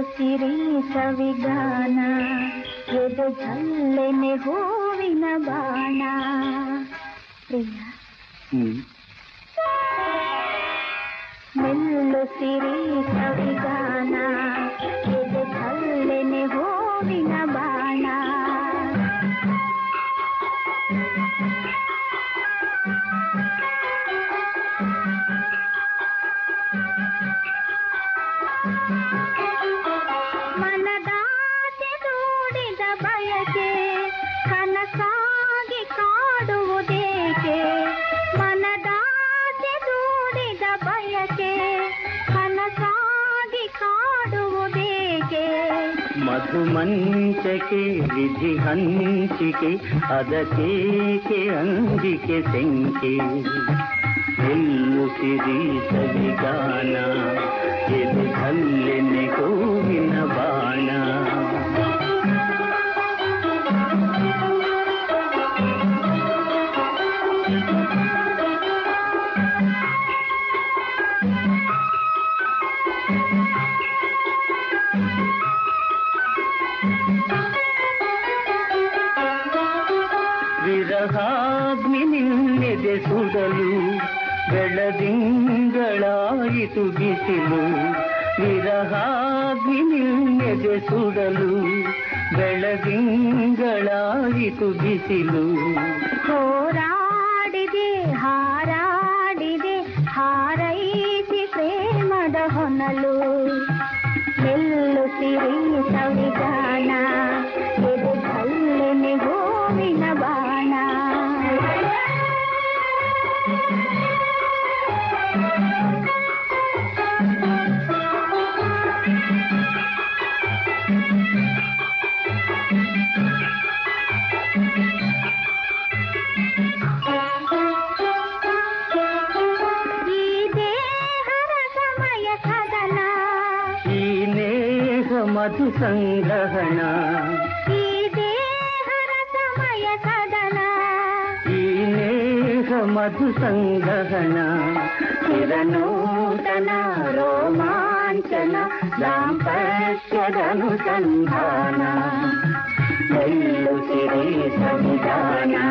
ಮುಳ್ಳು ಸಿರಿ ಸವಿಗಾನ ಎದು ಜಲ್ಲೆನೆ ಹೂವಿನ ಬಾಣ ಪ್ರಿಯ ಮುಳ್ಳು ಸಿರಿ ಸವಿಗಾನ ಮಧುಮಂಚಕೆ ವಿಧಿ ಹಂಚಿಕೆ ಅದಕೇಕೆ ಅಂಜಿಕೆ ಸೆಂಕೆ ಎಲ್ಲು ಸಿರಿ ಸವಿಗಾನ ವಿರಹಾಗ್ನಿ ನಿನ್ನೆದೆ ಸುಡಲು ಬೆಳದಿಂಗಳಾಯಿತು ಬಿಸಿಲು ವಿರಹಾಗ್ನಿ ನಿನ್ನೆದೆ ಸುಡಲು ಬೆಳದಿಂಗಳಾಯಿತು ಬಿಸಿಲು ಹೋರಾಡಿದೆ ಹಾರಾಡಿದೆ ಹಾರೈಸಿ ಪ್ರೇಮದ ಹೊನಲು ಎಲ್ಲು ಸಿರಿ ಸವಿಗಾನ మధు సంగ్రహణ ఈ సదన. ఈ నేహ మధు సంగ్రహణ చిరనూతన రోమాంచన దాంపశ్యదనుసంధాన వెళ్ళు సమిధానా